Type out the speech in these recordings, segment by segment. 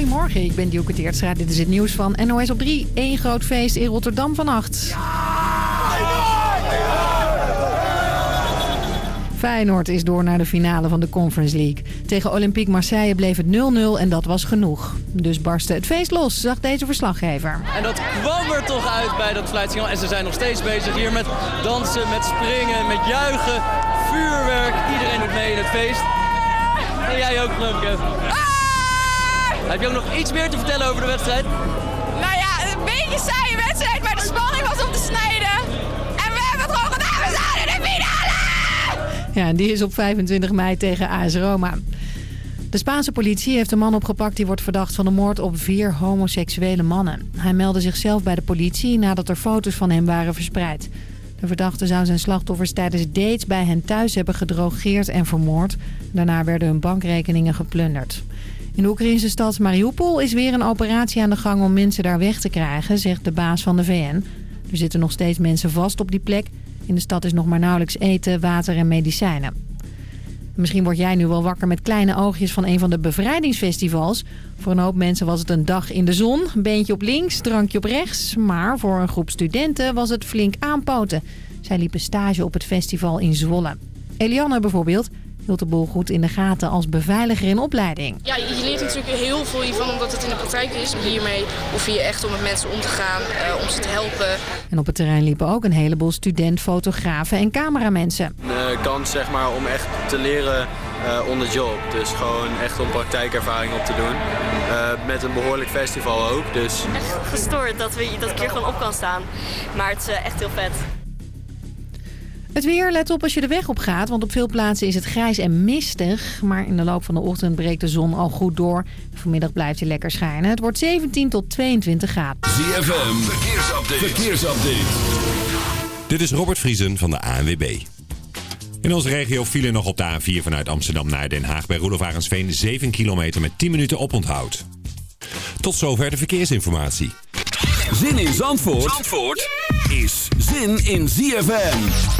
Goedemorgen, ik ben Dioke Teertstra. Dit is het nieuws van NOS op 3. Eén groot feest in Rotterdam vannacht. Feyenoord is door naar de finale van de Conference League. Tegen Olympique Marseille bleef het 0-0 en dat was genoeg. Dus barstte het feest los, zag deze verslaggever. En dat kwam er toch uit bij dat fluitsignaal. En ze zijn nog steeds bezig hier met dansen, met springen, met juichen, vuurwerk. Iedereen doet mee in het feest. En jij ook geloof. Heb je ook nog iets meer te vertellen over de wedstrijd? Nou ja, een beetje saaie wedstrijd, maar de spanning was om te snijden. En we hebben het gewoon gedaan, we zijn in de finale! Ja, en die is op 25 mei tegen AS Roma. De Spaanse politie heeft een man opgepakt die wordt verdacht van de moord op vier homoseksuele mannen. Hij meldde zichzelf bij de politie nadat er foto's van hem waren verspreid. De verdachte zou zijn slachtoffers tijdens dates bij hen thuis hebben gedrogeerd en vermoord. Daarna werden hun bankrekeningen geplunderd. In de Oekraïnse stad Mariupol is weer een operatie aan de gang om mensen daar weg te krijgen, zegt de baas van de VN. Er zitten nog steeds mensen vast op die plek. In de stad is nog maar nauwelijks eten, water en medicijnen. Misschien word jij nu wel wakker met kleine oogjes van een van de bevrijdingsfestivals. Voor een hoop mensen was het een dag in de zon, een beentje op links, drankje op rechts. Maar voor een groep studenten was het flink aanpoten. Zij liepen stage op het festival in Zwolle. Eliane bijvoorbeeld hield de boel goed in de gaten als beveiliger in opleiding. Ja, je leert natuurlijk heel veel hiervan omdat het in de praktijk is. Hiermee hoef je echt om met mensen om te gaan, uh, om ze te helpen. En op het terrein liepen ook een heleboel student, fotografen en cameramensen. Een kans zeg maar, om echt te leren uh, on the job. Dus gewoon echt om praktijkervaring op te doen. Uh, met een behoorlijk festival ook. Dus... Echt gestoord dat, we, dat ik hier gewoon op kan staan. Maar het is echt heel vet. Het weer, let op als je de weg op gaat, want op veel plaatsen is het grijs en mistig. Maar in de loop van de ochtend breekt de zon al goed door. Vanmiddag blijft hij lekker schijnen. Het wordt 17 tot 22 graden. ZFM, verkeersupdate. verkeersupdate. Dit is Robert Vriesen van de ANWB. In onze regio vielen nog op de A4 vanuit Amsterdam naar Den Haag bij Roelof 7 kilometer met 10 minuten oponthoud. Tot zover de verkeersinformatie. Zin in Zandvoort, Zandvoort is zin in ZFM.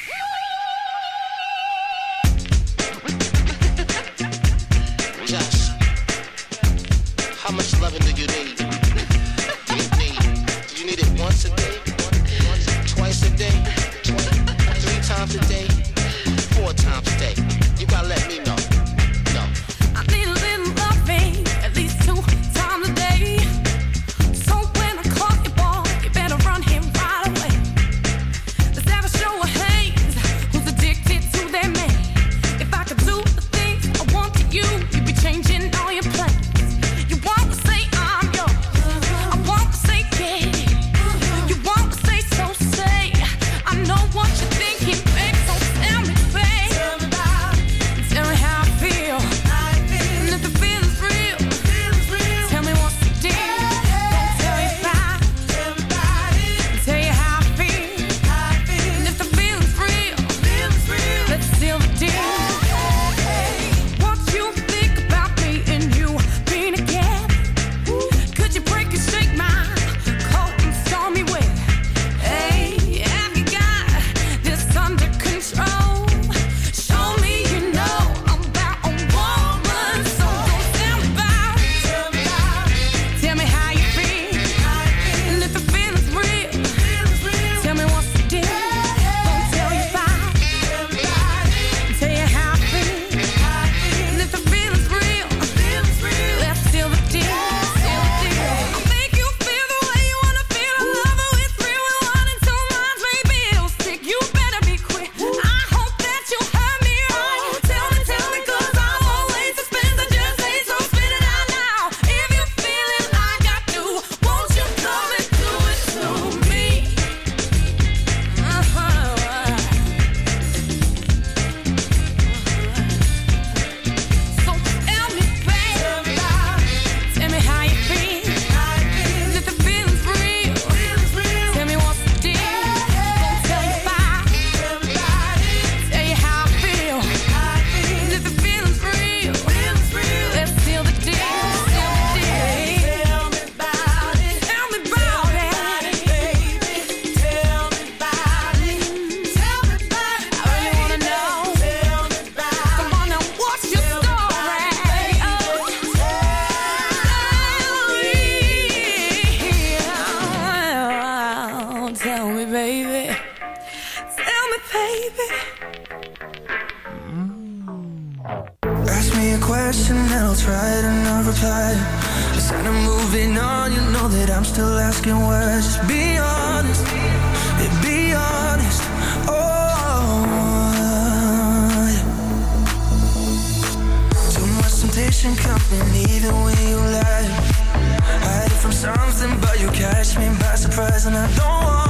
You catch me by surprise and I don't want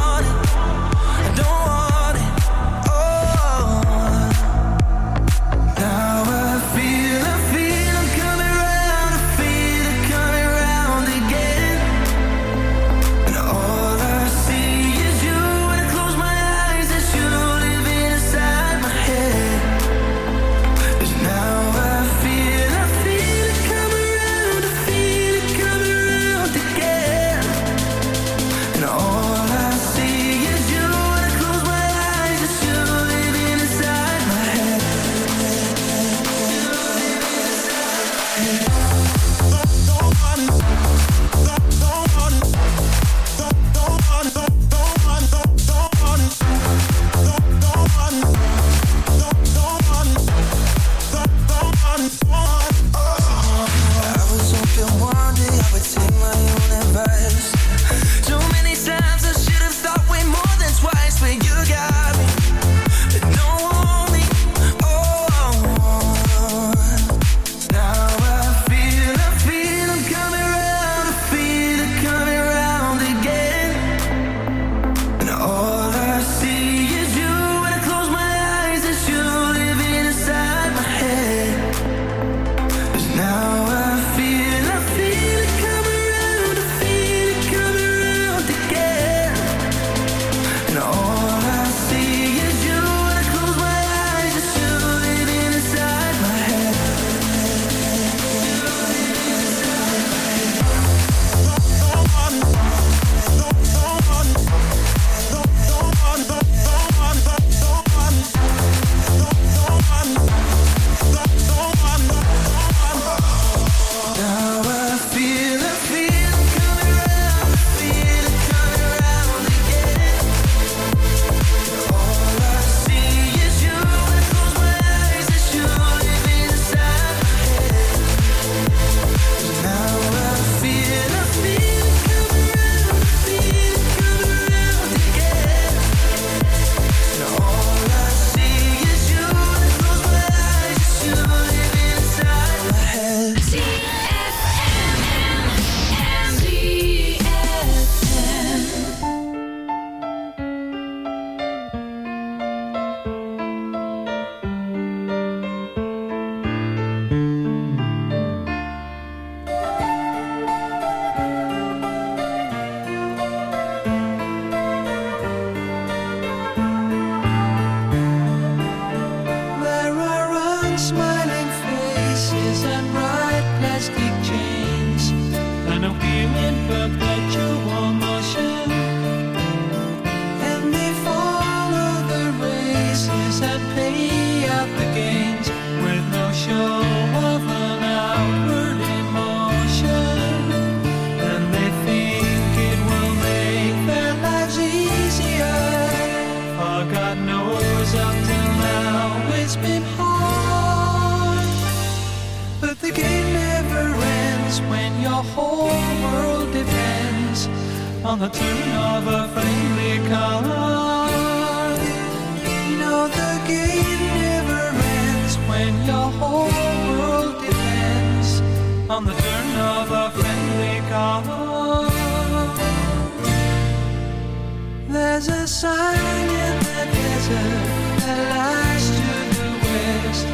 sign in the desert that lies to the west,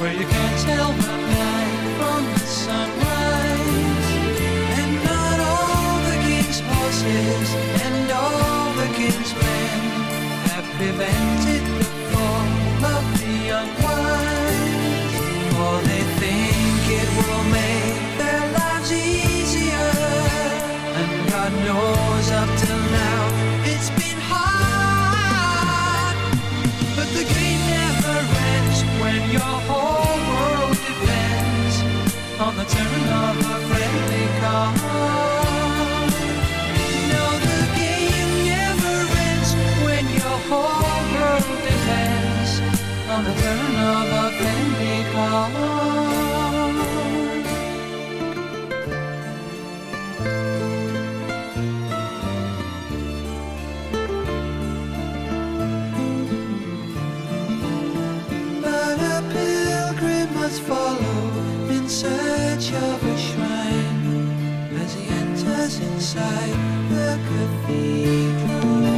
where you can't tell the night from the sunrise. And not all the king's horses and all the king's men have prevented the fall of the unwise, for they think it will make their lives easier, and God knows up to the turn of a friendly the game never ends when your whole world depends on the turn of a friendly car. touch of a shrine as he enters inside the cathedral.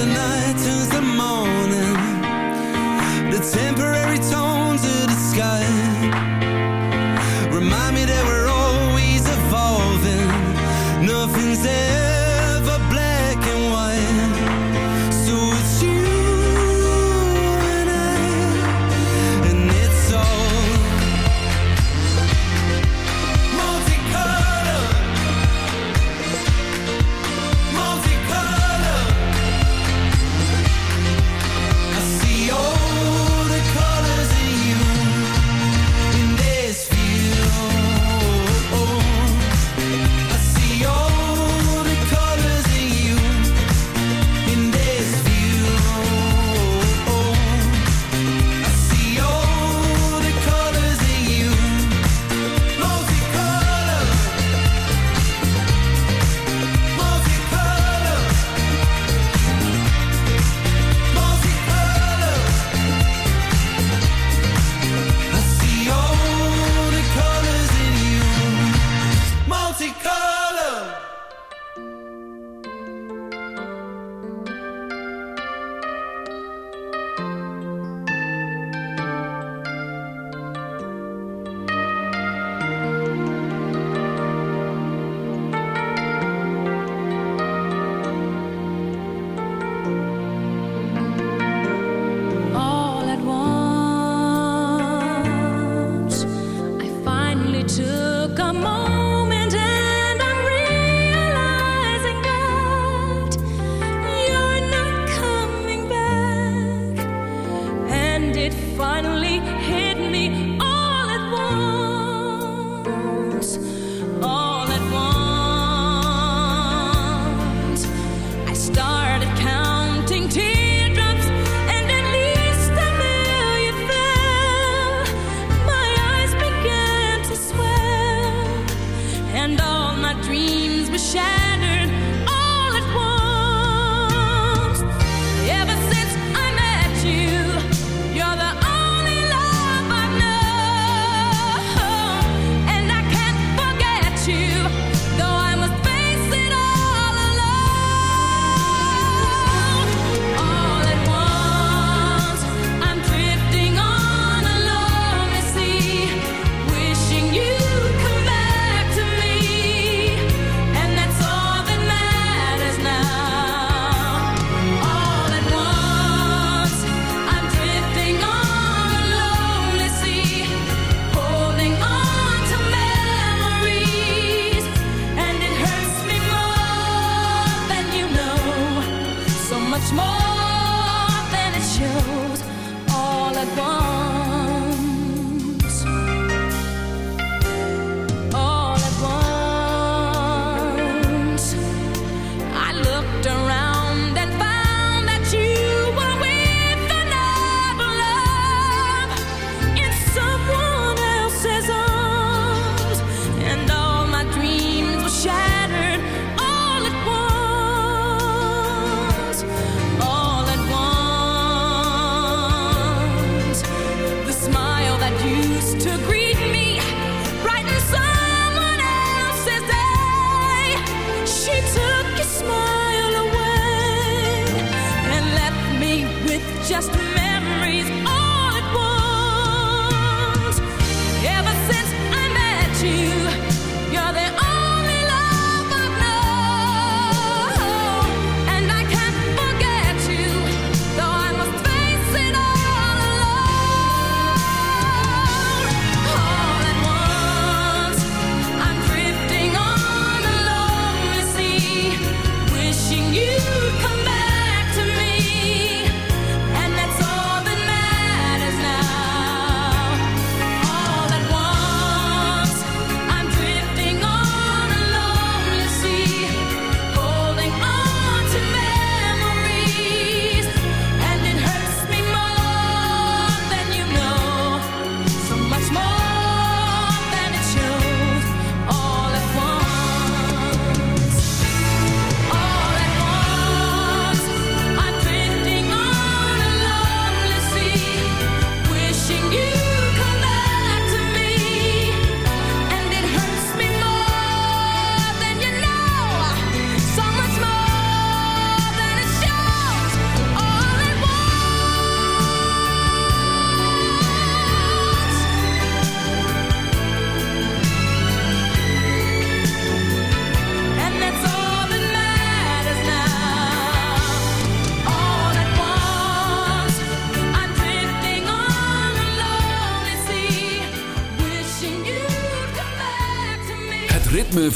The night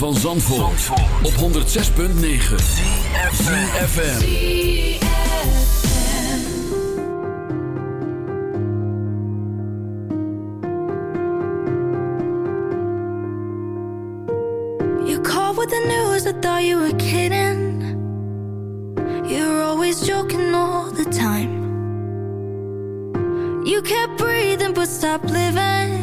van Zandvoort, Zandvoort. op 106.9 CFFM You called with the news, I thought you were kidding. You're always joking all the time. You kept breathing but stopped living.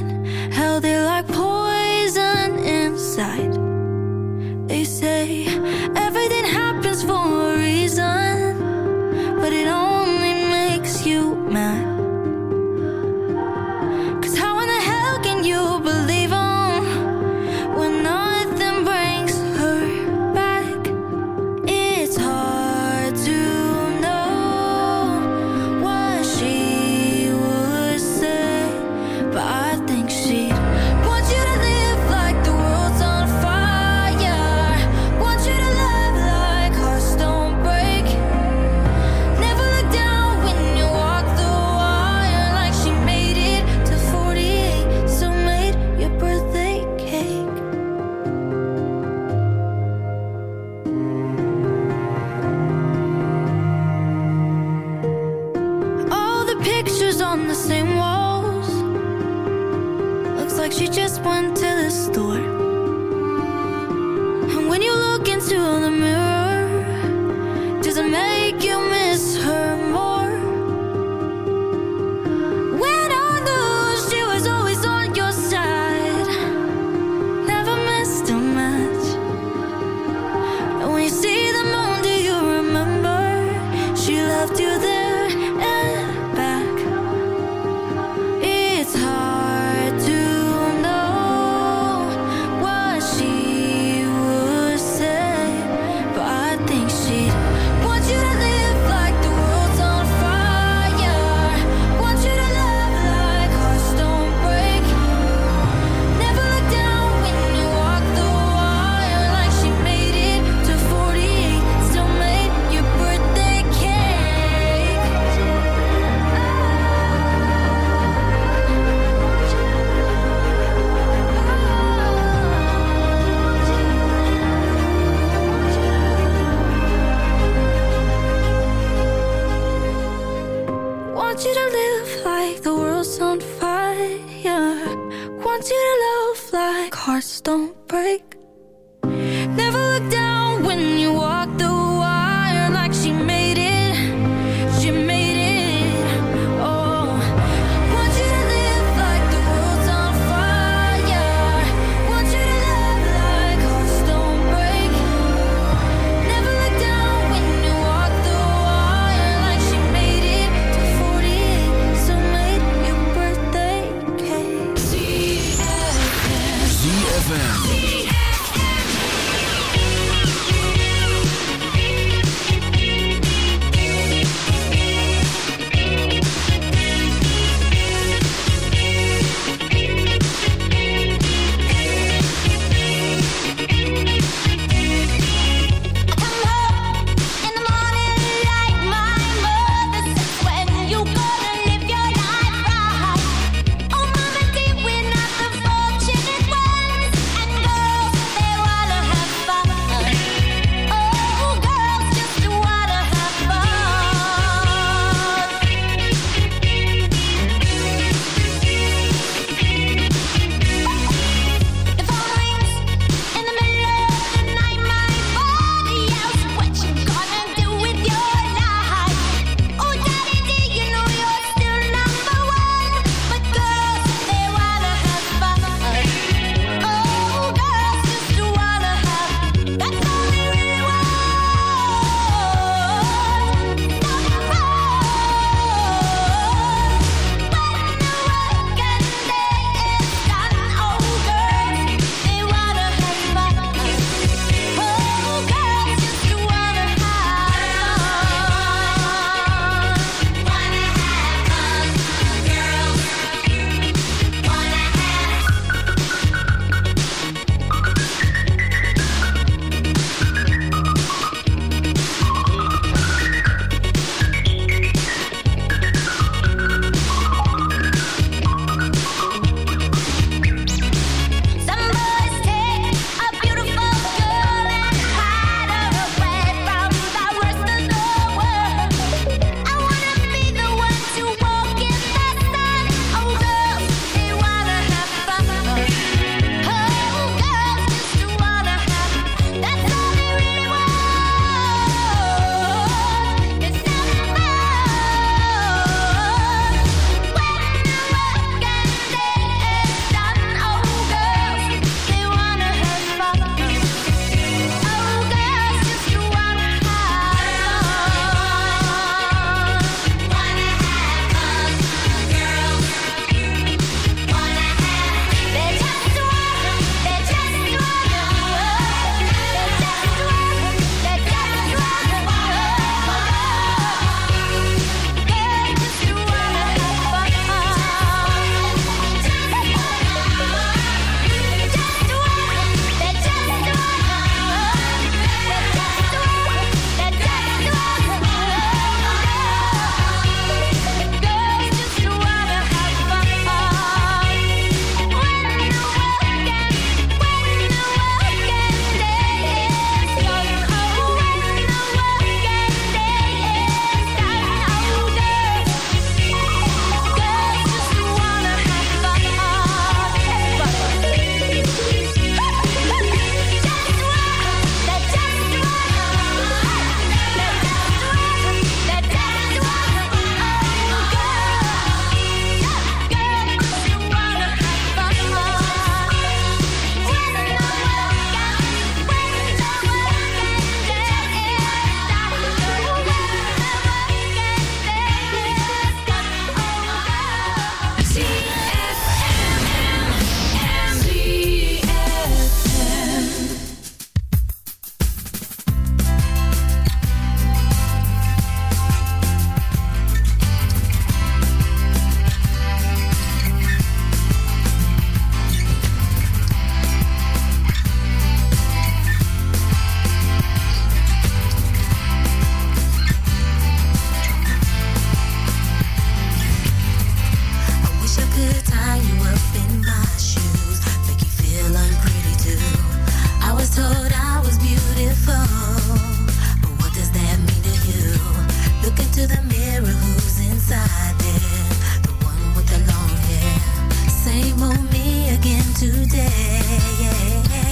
Today.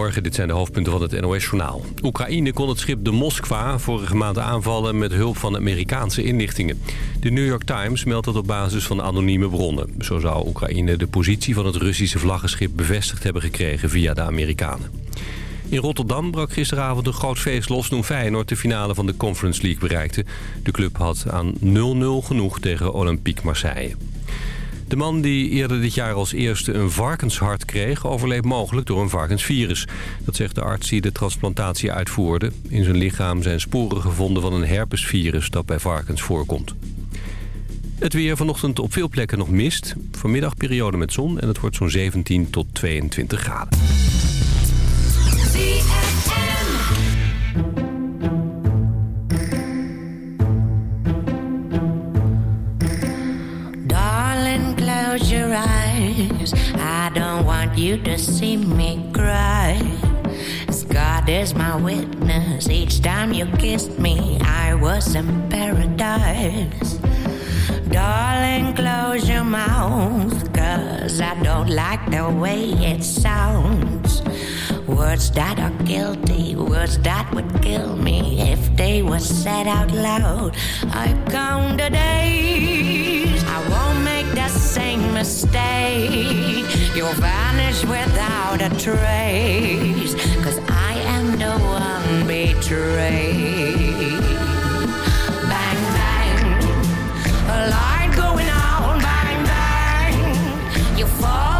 Goedemorgen, dit zijn de hoofdpunten van het NOS-journaal. Oekraïne kon het schip de Moskva vorige maand aanvallen met hulp van Amerikaanse inlichtingen. De New York Times meldt dat op basis van anonieme bronnen. Zo zou Oekraïne de positie van het Russische vlaggenschip bevestigd hebben gekregen via de Amerikanen. In Rotterdam brak gisteravond een groot feest los toen Feyenoord de finale van de Conference League bereikte. De club had aan 0-0 genoeg tegen Olympique Marseille. De man die eerder dit jaar als eerste een varkenshart kreeg... overleed mogelijk door een varkensvirus. Dat zegt de arts die de transplantatie uitvoerde. In zijn lichaam zijn sporen gevonden van een herpesvirus dat bij varkens voorkomt. Het weer vanochtend op veel plekken nog mist. Vanmiddag periode met zon en het wordt zo'n 17 tot 22 graden. Eyes. I don't want you to see me cry. God is my witness, each time you kissed me, I was in paradise. Darling, close your mouth, cause I don't like the way it sounds. Words that are guilty, words that would kill me if they were said out loud. I count the days, I won't make the same mistake. You'll vanish without a trace, cause I am the one betrayed. Bang, bang, a light going on, bang, bang. You fall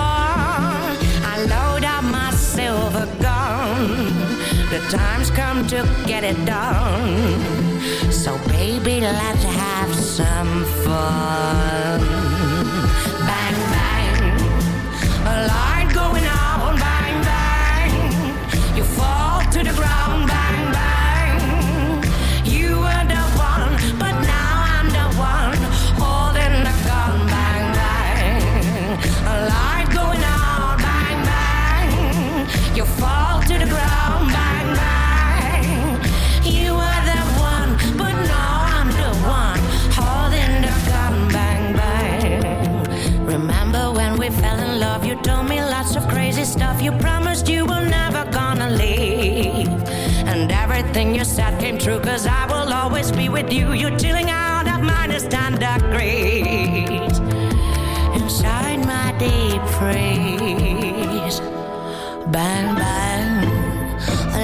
gun. The time's come to get it done. So, baby, let's have some fun. Stuff. You promised you were never gonna leave. And everything you said came true, cause I will always be with you. You're chilling out at minus 10 degrees. Inside my deep freeze. Bang, bang. A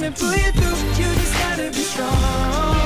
trying to pull you through. You just gotta be strong.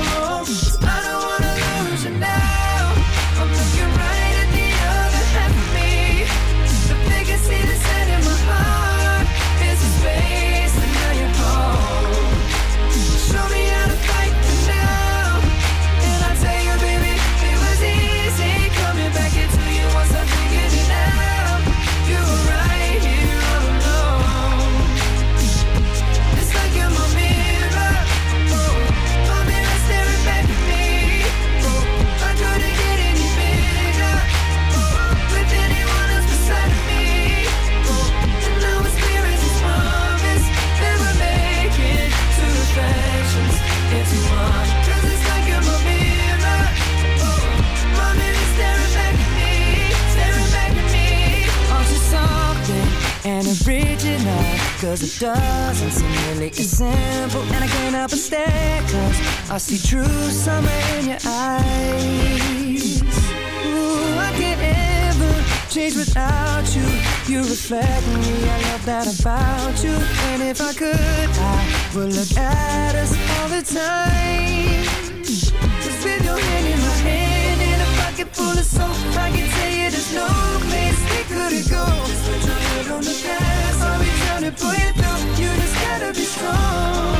Cause it doesn't seem really as simple And I can't help but stare Cause I see truth somewhere in your eyes. Ooh, I can't ever change without you. You reflect me, I love that about you. And if I could, I would look at us all the time. Just with your hand in my hand In a pocket full of soap I can tell you there's no place we couldn't go. Foot on the gas, I'll be trying to pull you through. You just gotta be strong.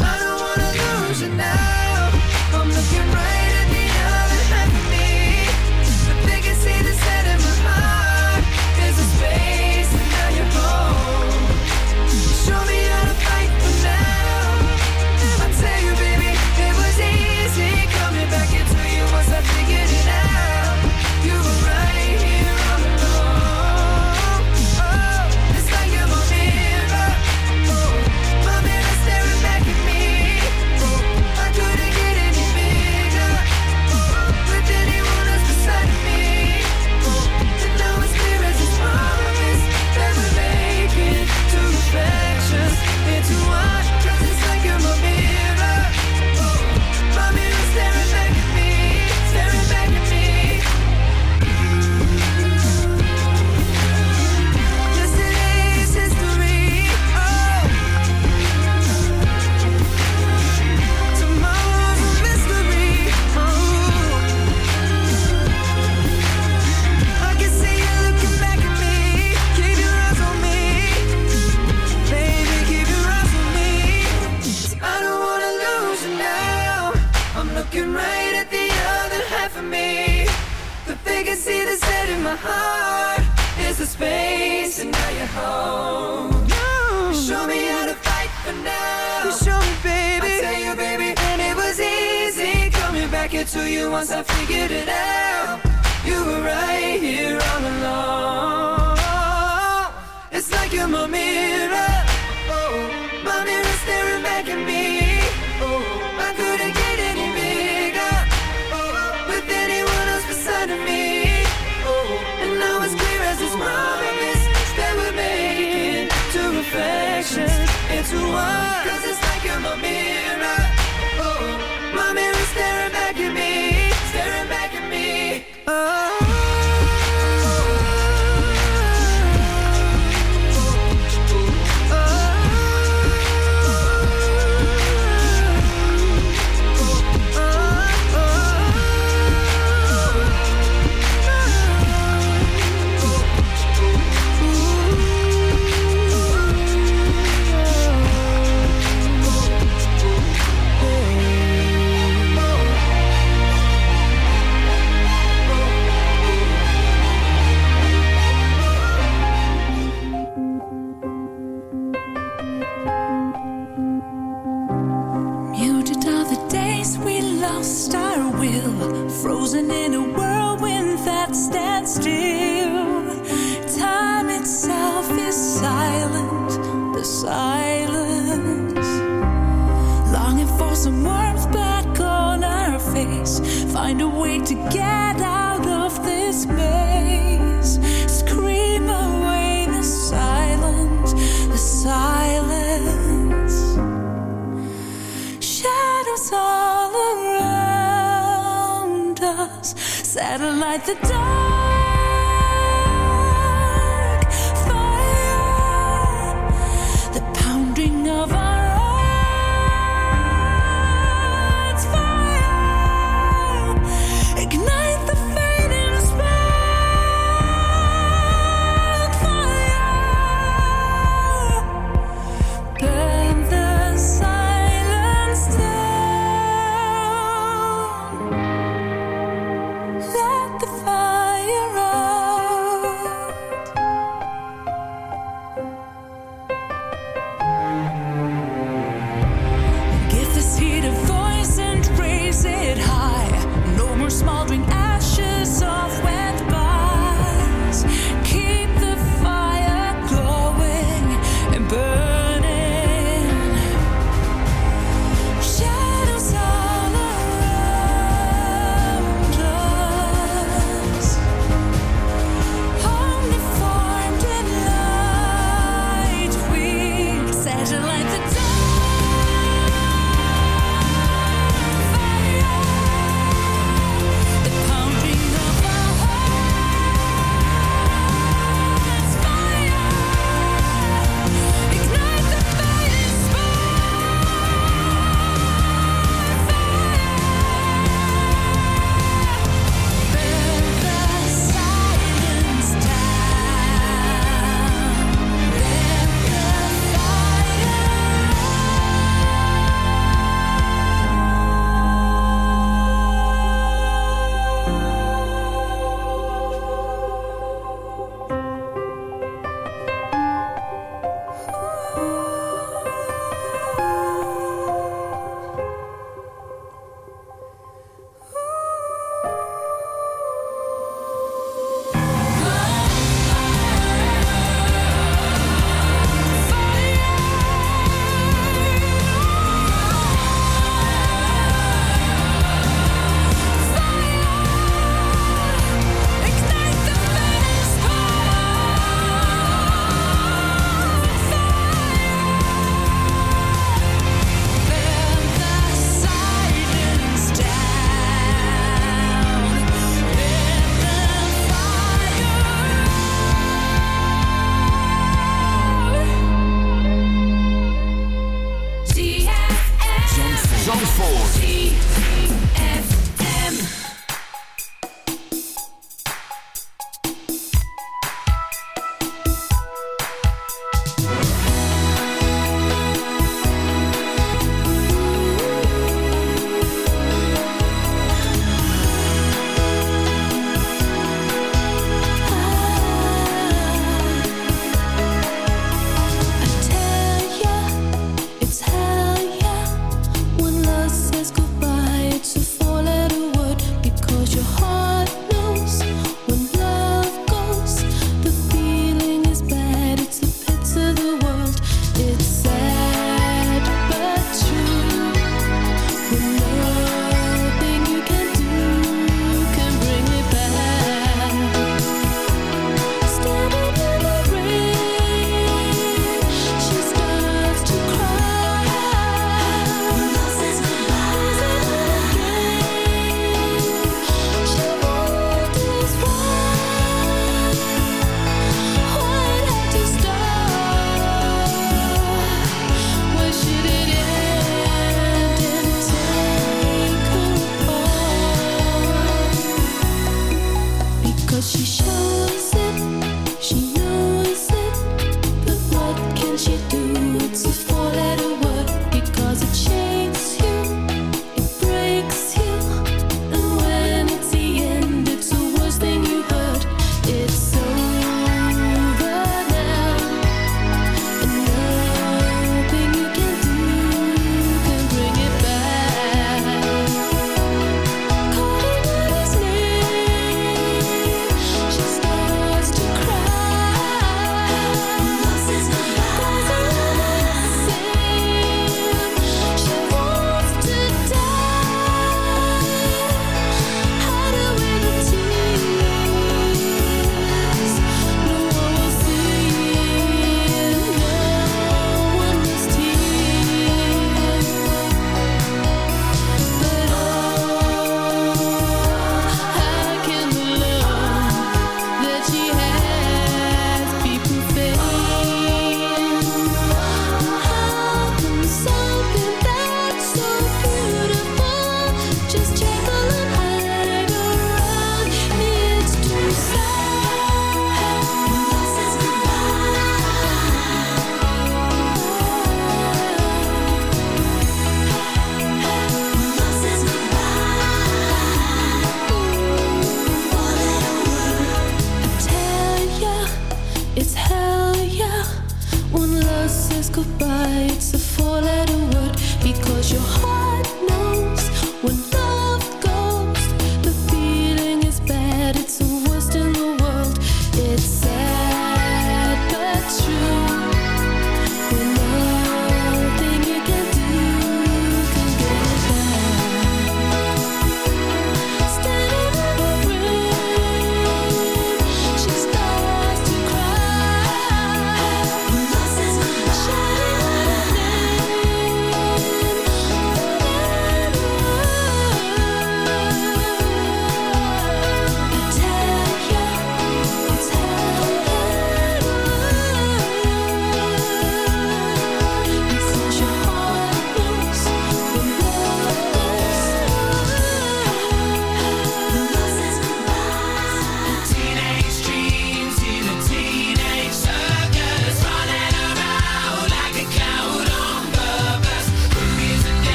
I don't wanna lose you now. I'm looking right. Find a way to get out of this maze. Scream away the silence, the silence. Shadows all around us. Satellite the dark.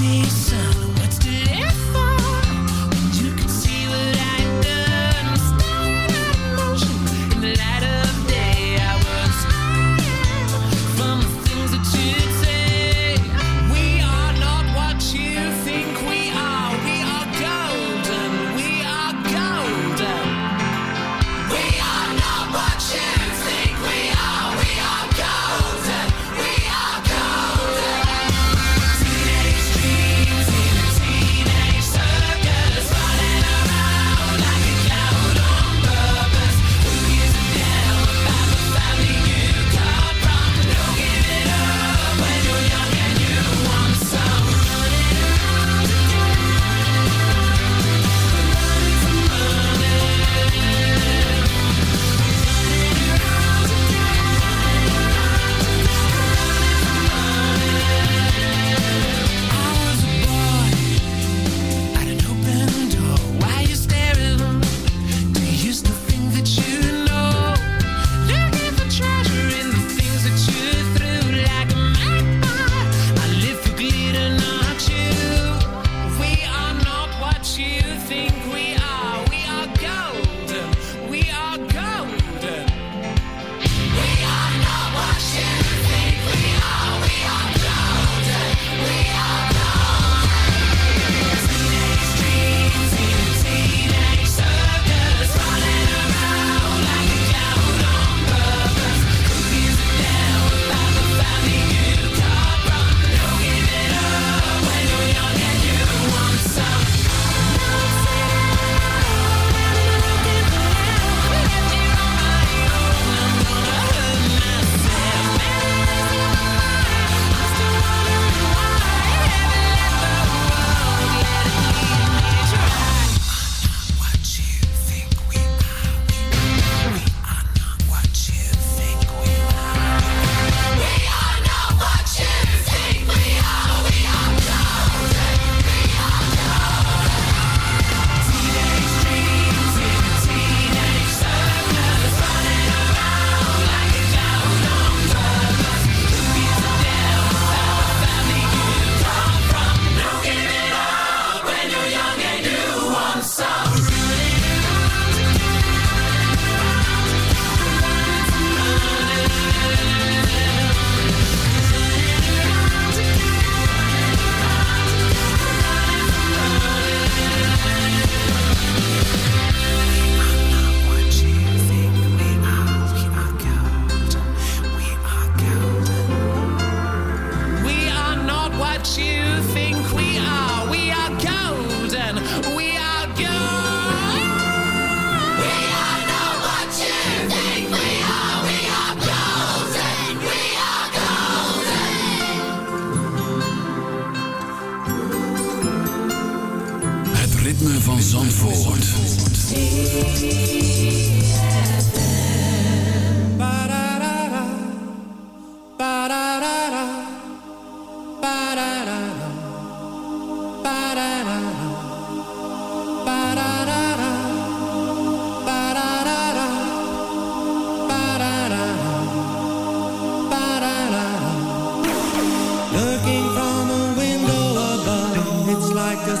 decent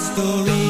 story